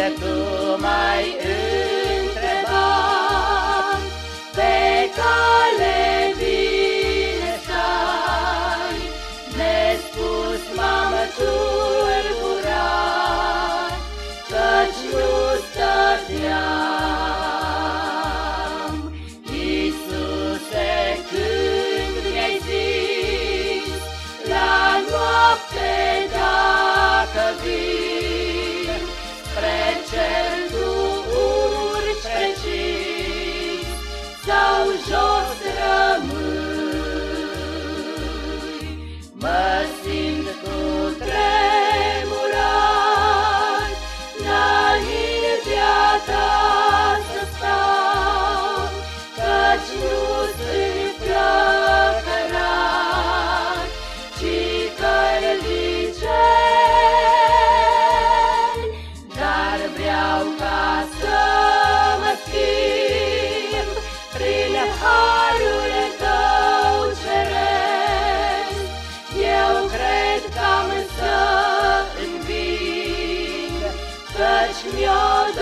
Când tu touch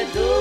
Jesus.